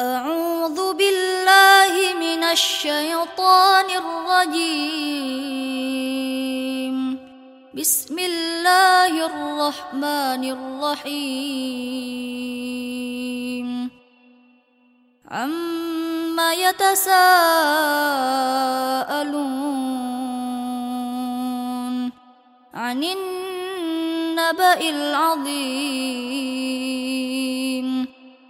أعوذ بالله من الشيطان الرجيم. بسم الله الرحمن الرحيم. عما يتساءلون عن النبأ العظيم.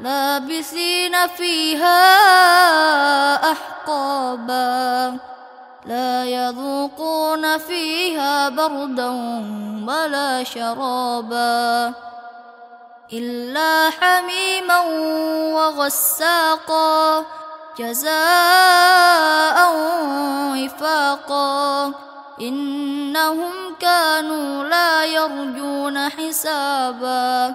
لابثين فيها أحقابا لا يذوقون فيها بردا ولا شرابا إلا حميما وغساقا جزاء وفاقا. إنهم كانوا لا يرجون حسابا.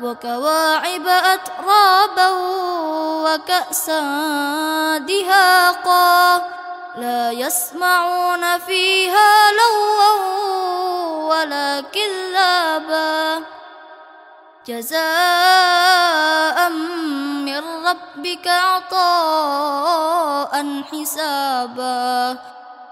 وكواعب أترابا وكأسا دهاقا لا يسمعون فيها لغوا ولا كذابا جزاء من ربك عطاء حسابا